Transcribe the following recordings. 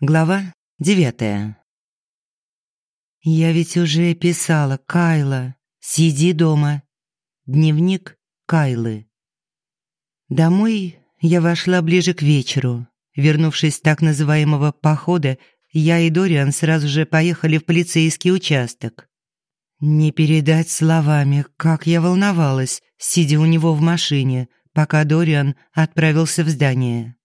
Глава девятая. Я ведь уже писала, Кайла, сиди дома. Дневник Кайлы. Домой я вошла ближе к вечеру. Вернувшись с так называемого похода, я и Дориан сразу же поехали в полицейский участок. Не передать словами, как я волновалась, сидя у него в машине, пока Дориан отправился в здание.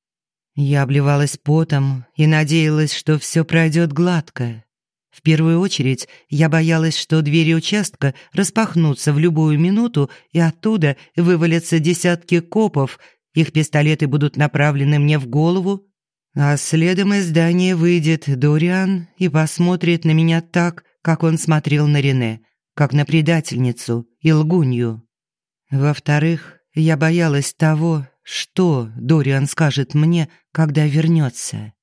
Я обливалась потом и надеялась, что все пройдет гладко. В первую очередь я боялась, что двери участка распахнутся в любую минуту, и оттуда вывалятся десятки копов, их пистолеты будут направлены мне в голову, а следом из здания выйдет Дориан и посмотрит на меня так, как он смотрел на Рене, как на предательницу и лгунью. Во-вторых, я боялась того, что Дориан скажет мне, когда вернется.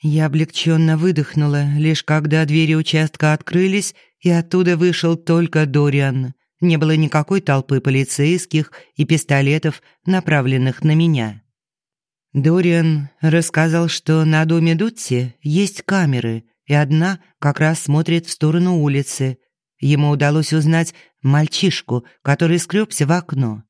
Я облегченно выдохнула, лишь когда двери участка открылись, и оттуда вышел только Дориан. Не было никакой толпы полицейских и пистолетов, направленных на меня. Дориан рассказал, что на доме Дутти есть камеры, и одна как раз смотрит в сторону улицы. Ему удалось узнать мальчишку, который скребся в окно.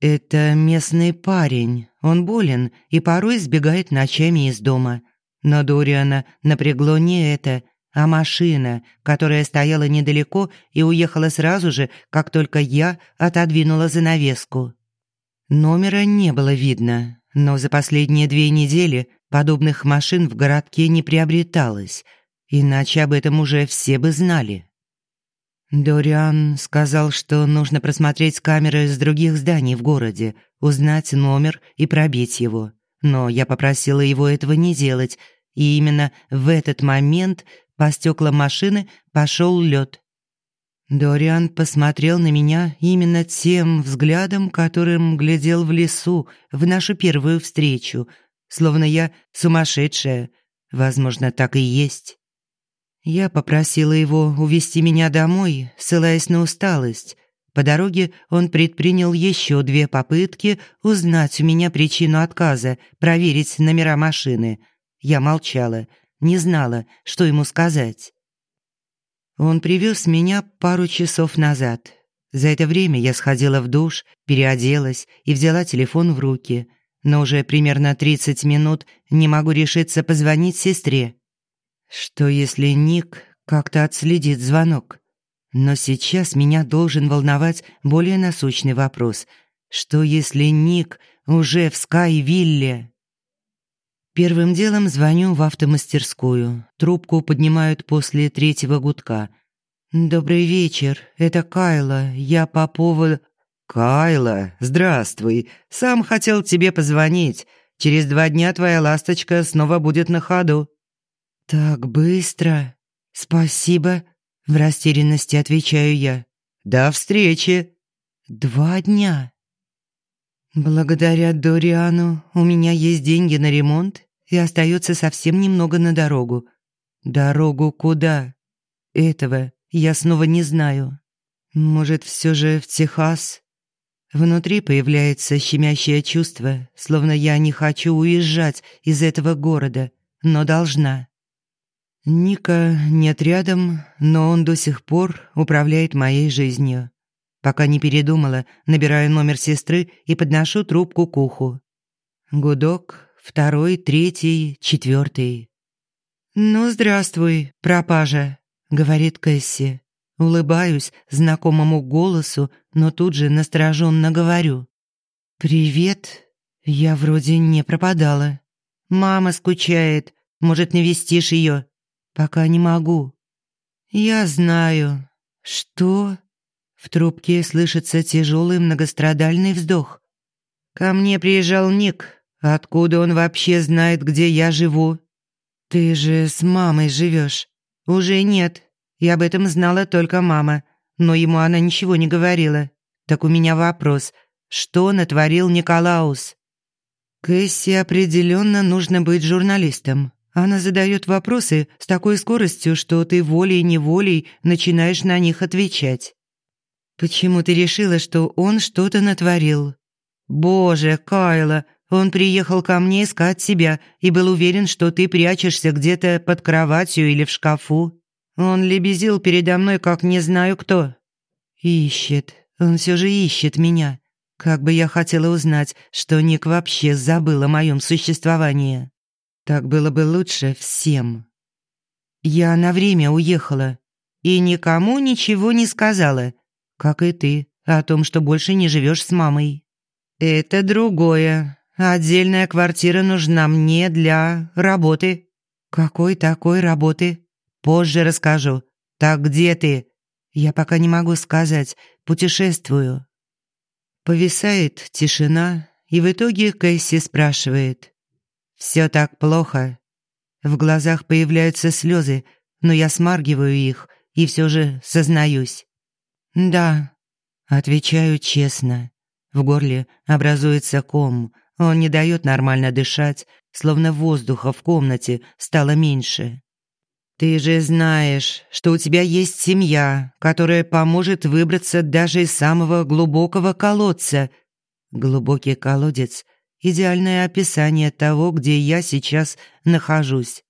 «Это местный парень. Он болен и порой сбегает ночами из дома. Но Дориана напрягло не это, а машина, которая стояла недалеко и уехала сразу же, как только я отодвинула занавеску. Номера не было видно, но за последние две недели подобных машин в городке не приобреталось, иначе об этом уже все бы знали. Дориан сказал, что нужно просмотреть камеры с других зданий в городе, узнать номер и пробить его. Но я попросила его этого не делать, и именно в этот момент по стеклам машины пошел лед. Дориан посмотрел на меня именно тем взглядом, которым глядел в лесу в нашу первую встречу, словно я сумасшедшая. Возможно, так и есть. Я попросила его увезти меня домой, ссылаясь на усталость. По дороге он предпринял еще две попытки узнать у меня причину отказа, проверить номера машины. Я молчала, не знала, что ему сказать. Он привез меня пару часов назад. За это время я сходила в душ, переоделась и взяла телефон в руки. Но уже примерно 30 минут не могу решиться позвонить сестре. Что если Ник как-то отследит звонок? Но сейчас меня должен волновать более насущный вопрос. Что если Ник уже в Скайвилле? Первым делом звоню в автомастерскую. Трубку поднимают после третьего гудка. «Добрый вечер, это Кайла. Я по поводу...» «Кайла, здравствуй. Сам хотел тебе позвонить. Через два дня твоя ласточка снова будет на ходу». «Так быстро? Спасибо», — в растерянности отвечаю я. «До встречи». «Два дня». Благодаря Дориану у меня есть деньги на ремонт и остается совсем немного на дорогу. Дорогу куда? Этого я снова не знаю. Может, все же в Техас? Внутри появляется щемящее чувство, словно я не хочу уезжать из этого города, но должна. Ника нет рядом, но он до сих пор управляет моей жизнью. Пока не передумала, набираю номер сестры и подношу трубку к уху. Гудок, второй, третий, четвертый. «Ну, здравствуй, пропажа», — говорит Кэсси. Улыбаюсь знакомому голосу, но тут же настороженно говорю. «Привет. Я вроде не пропадала. Мама скучает. Может, навестишь ее?» Пока не могу. Я знаю. Что? В трубке слышится тяжелый многострадальный вздох. Ко мне приезжал Ник. Откуда он вообще знает, где я живу? Ты же с мамой живешь. Уже нет. И об этом знала только мама. Но ему она ничего не говорила. Так у меня вопрос. Что натворил Николаус? Кэсси определенно нужно быть журналистом. Она задает вопросы с такой скоростью, что ты волей-неволей начинаешь на них отвечать. Почему ты решила, что он что-то натворил? Боже, Кайла, Он приехал ко мне искать тебя и был уверен, что ты прячешься где-то под кроватью или в шкафу. Он лебезил передо мной, как не знаю кто. Ищет. Он все же ищет меня. Как бы я хотела узнать, что Ник вообще забыл о моем существовании. Так было бы лучше всем. Я на время уехала и никому ничего не сказала, как и ты, о том, что больше не живешь с мамой. Это другое. Отдельная квартира нужна мне для работы. Какой такой работы? Позже расскажу. Так где ты? Я пока не могу сказать. Путешествую. Повисает тишина, и в итоге Кэсси спрашивает. «Все так плохо?» В глазах появляются слезы, но я смаргиваю их и все же сознаюсь. «Да», — отвечаю честно. В горле образуется ком, он не дает нормально дышать, словно воздуха в комнате стало меньше. «Ты же знаешь, что у тебя есть семья, которая поможет выбраться даже из самого глубокого колодца». Глубокий колодец – идеальное описание того, где я сейчас нахожусь.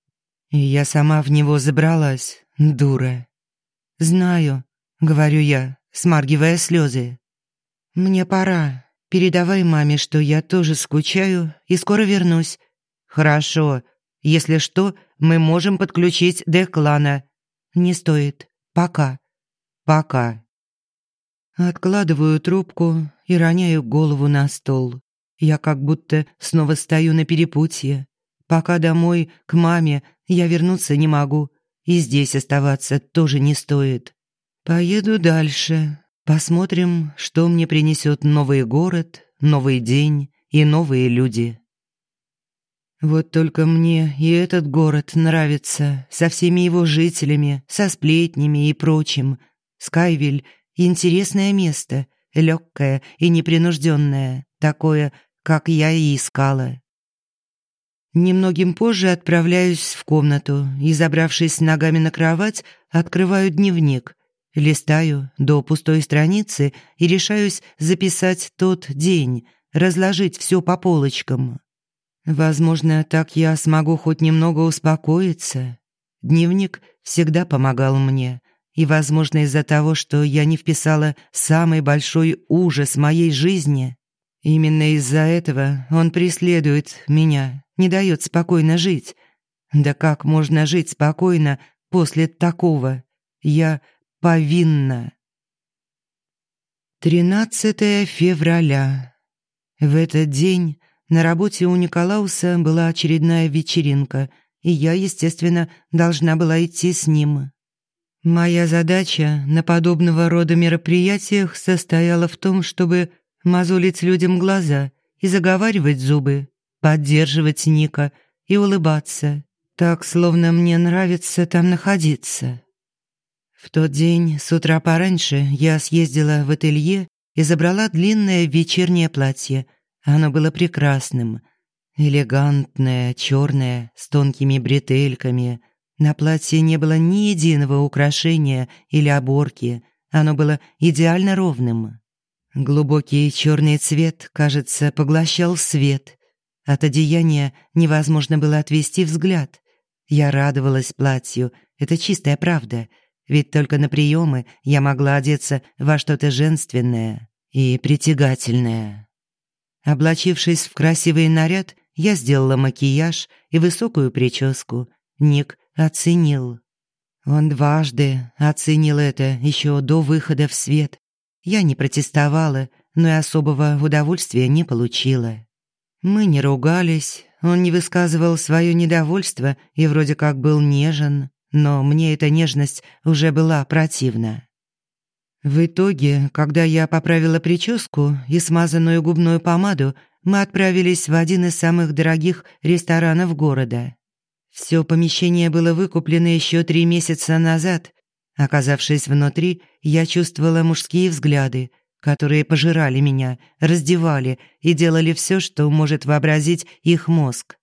И я сама в него забралась, дура. «Знаю», — говорю я, смаргивая слезы. «Мне пора. Передавай маме, что я тоже скучаю и скоро вернусь». «Хорошо. Если что, мы можем подключить Деклана. Не стоит. Пока. Пока. Откладываю трубку и роняю голову на стол. Я как будто снова стою на перепутье. Пока домой, к маме, я вернуться не могу. И здесь оставаться тоже не стоит. Поеду дальше. Посмотрим, что мне принесет новый город, новый день и новые люди. Вот только мне и этот город нравится, со всеми его жителями, со сплетнями и прочим. Скайвиль — интересное место, легкое и непринужденное, такое, как я и искала. Немногим позже отправляюсь в комнату и, забравшись ногами на кровать, открываю дневник. Листаю до пустой страницы и решаюсь записать тот день, разложить все по полочкам. Возможно, так я смогу хоть немного успокоиться. Дневник всегда помогал мне. И, возможно, из-за того, что я не вписала самый большой ужас моей жизни, именно из-за этого он преследует меня, не дает спокойно жить. Да как можно жить спокойно после такого? Я повинна. 13 февраля. В этот день на работе у Николауса была очередная вечеринка, и я, естественно, должна была идти с ним. Моя задача на подобного рода мероприятиях состояла в том, чтобы мозолить людям глаза и заговаривать зубы, поддерживать Ника и улыбаться, так, словно мне нравится там находиться. В тот день с утра пораньше я съездила в ателье и забрала длинное вечернее платье – оно было прекрасным. Элегантное, черное, с тонкими бретельками. На платье не было ни единого украшения или оборки. Оно было идеально ровным. Глубокий черный цвет, кажется, поглощал свет. От одеяния невозможно было отвести взгляд. Я радовалась платью, это чистая правда. Ведь только на приемы я могла одеться во что-то женственное и притягательное. Облачившись в красивый наряд, я сделала макияж и высокую прическу. Ник оценил. Он дважды оценил это еще до выхода в свет. Я не протестовала, но и особого удовольствия не получила. Мы не ругались, он не высказывал свое недовольство и вроде как был нежен, но мне эта нежность уже была противна. В итоге, когда я поправила прическу и смазанную губную помаду, мы отправились в один из самых дорогих ресторанов города. Все помещение было выкуплено еще три месяца назад. Оказавшись внутри, я чувствовала мужские взгляды, которые пожирали меня, раздевали и делали все, что может вообразить их мозг.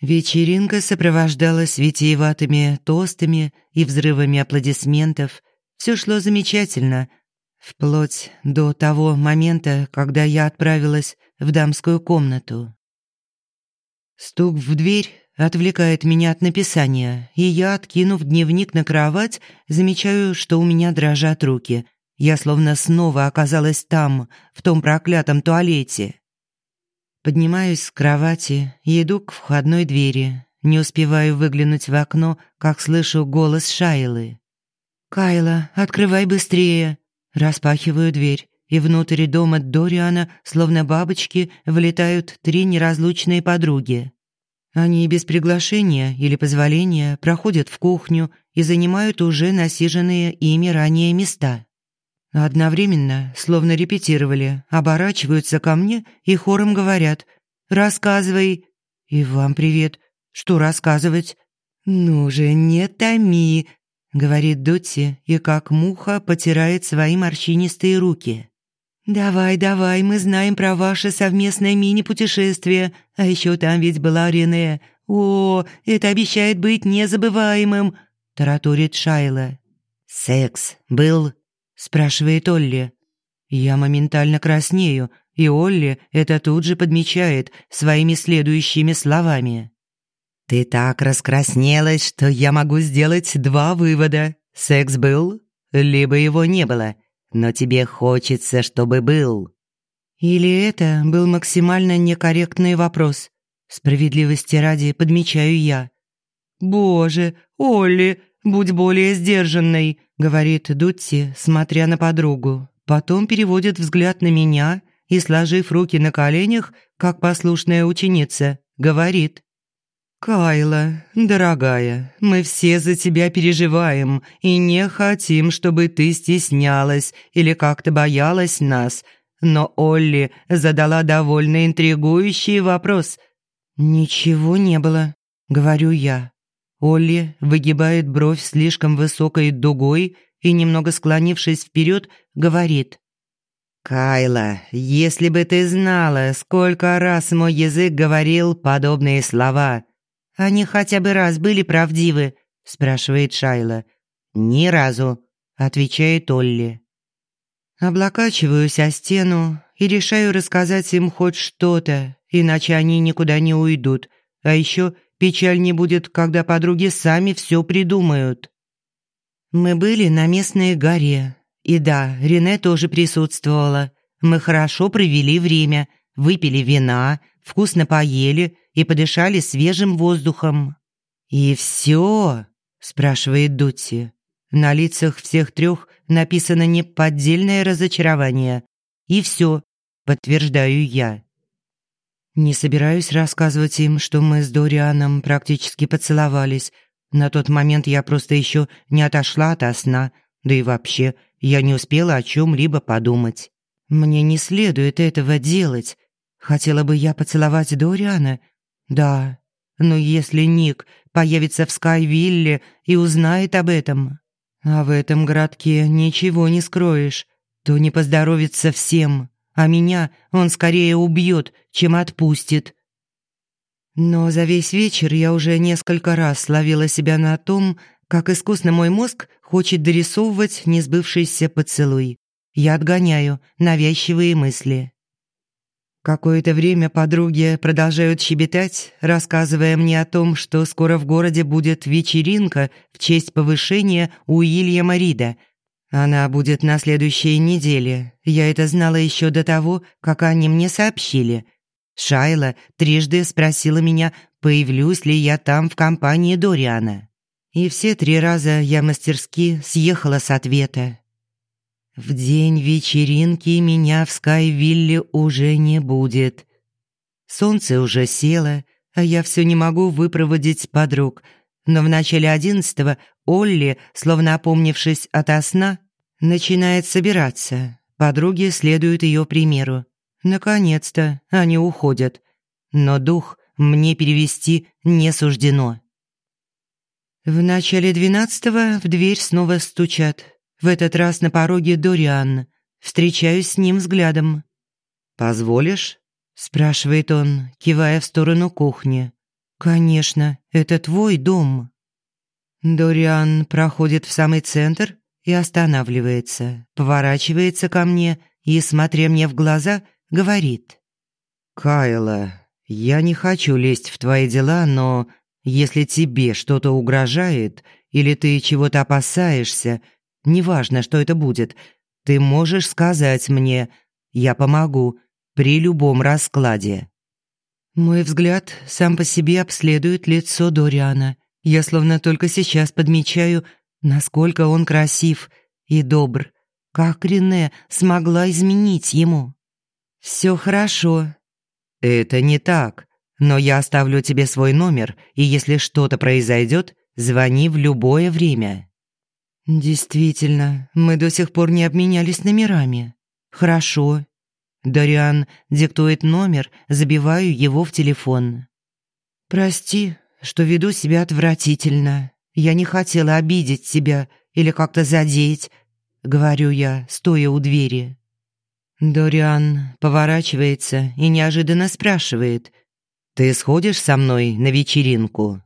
Вечеринка сопровождалась витиеватыми тостами и взрывами аплодисментов – все шло замечательно. Вплоть до того момента, когда я отправилась в дамскую комнату. Стук в дверь отвлекает меня от написания, и я, откинув дневник на кровать, замечаю, что у меня дрожат руки. Я словно снова оказалась там, в том проклятом туалете. Поднимаюсь с кровати и иду к входной двери. Не успеваю выглянуть в окно, как слышу голос Шайлы. «Кайла, открывай быстрее!» Распахиваю дверь, и внутрь дома Дориана, словно бабочки, влетают три неразлучные подруги. Они без приглашения или позволения проходят в кухню и занимают уже насиженные ими ранее места. Одновременно, словно репетировали, оборачиваются ко мне и хором говорят «Рассказывай». «И вам привет. Что рассказывать?» «Ну же, не томи», — говорит Дотти и как муха потирает свои морщинистые руки. «Давай, давай, мы знаем про ваше совместное мини-путешествие. А еще там ведь была Рене. О, это обещает быть незабываемым», — тараторит Шайла. «Секс был?» — спрашивает Олли. Я моментально краснею, и Олли это тут же подмечает своими следующими словами. «Ты так раскраснелась, что я могу сделать два вывода. Секс был, либо его не было но тебе хочется, чтобы был». Или это был максимально некорректный вопрос. Справедливости ради подмечаю я. «Боже, Олли, будь более сдержанной», — говорит Дутти, смотря на подругу. Потом переводит взгляд на меня и, сложив руки на коленях, как послушная ученица, говорит. «Кайла, дорогая, мы все за тебя переживаем и не хотим, чтобы ты стеснялась или как-то боялась нас. Но Олли задала довольно интригующий вопрос». «Ничего не было», — говорю я. Олли выгибает бровь слишком высокой дугой и, немного склонившись вперед, говорит. «Кайла, если бы ты знала, сколько раз мой язык говорил подобные слова, «Они хотя бы раз были правдивы?» – спрашивает Шайла. «Ни разу», – отвечает Олли. Облокачиваюсь о стену и решаю рассказать им хоть что-то, иначе они никуда не уйдут. А еще печаль не будет, когда подруги сами все придумают. Мы были на местной горе. И да, Рене тоже присутствовала. Мы хорошо провели время, выпили вина, вкусно поели и подышали свежим воздухом. «И все?» – спрашивает Дутти. На лицах всех трех написано неподдельное разочарование. «И все», – подтверждаю я. Не собираюсь рассказывать им, что мы с Дорианом практически поцеловались. На тот момент я просто еще не отошла от сна, да и вообще я не успела о чем-либо подумать. Мне не следует этого делать. Хотела бы я поцеловать Дориана – да, но если Ник появится в Скайвилле и узнает об этом, а в этом городке ничего не скроешь, то не поздоровится всем, а меня он скорее убьет, чем отпустит. Но за весь вечер я уже несколько раз ловила себя на том, как искусно мой мозг хочет дорисовывать несбывшийся поцелуй. Я отгоняю навязчивые мысли. Какое-то время подруги продолжают щебетать, рассказывая мне о том, что скоро в городе будет вечеринка в честь повышения Уильяма Рида. Она будет на следующей неделе. Я это знала еще до того, как они мне сообщили. Шайла трижды спросила меня, появлюсь ли я там в компании Дориана. И все три раза я мастерски съехала с ответа. В день вечеринки меня в Скайвилле уже не будет. Солнце уже село, а я все не могу выпроводить подруг. Но в начале одиннадцатого Олли, словно опомнившись ото сна, начинает собираться. Подруги следуют ее примеру. Наконец-то они уходят. Но дух мне перевести не суждено. В начале двенадцатого в дверь снова стучат. В этот раз на пороге Дориан. Встречаюсь с ним взглядом. «Позволишь?» – спрашивает он, кивая в сторону кухни. «Конечно, это твой дом». Дориан проходит в самый центр и останавливается, поворачивается ко мне и, смотря мне в глаза, говорит. «Кайла, я не хочу лезть в твои дела, но если тебе что-то угрожает или ты чего-то опасаешься, неважно, что это будет, ты можешь сказать мне, я помогу при любом раскладе». Мой взгляд сам по себе обследует лицо Дориана. Я словно только сейчас подмечаю, насколько он красив и добр. Как Рене смогла изменить ему? «Все хорошо». «Это не так, но я оставлю тебе свой номер, и если что-то произойдет, звони в любое время». «Действительно, мы до сих пор не обменялись номерами. Хорошо». Дариан диктует номер, забиваю его в телефон. «Прости, что веду себя отвратительно. Я не хотела обидеть тебя или как-то задеть», — говорю я, стоя у двери. Дориан поворачивается и неожиданно спрашивает. «Ты сходишь со мной на вечеринку?»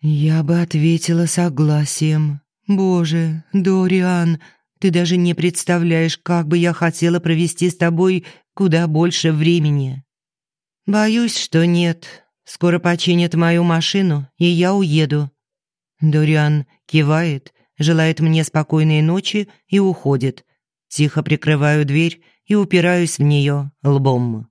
Я бы ответила согласием. «Боже, Дориан, ты даже не представляешь, как бы я хотела провести с тобой куда больше времени». «Боюсь, что нет. Скоро починят мою машину, и я уеду». Дориан кивает, желает мне спокойной ночи и уходит. Тихо прикрываю дверь и упираюсь в нее лбом.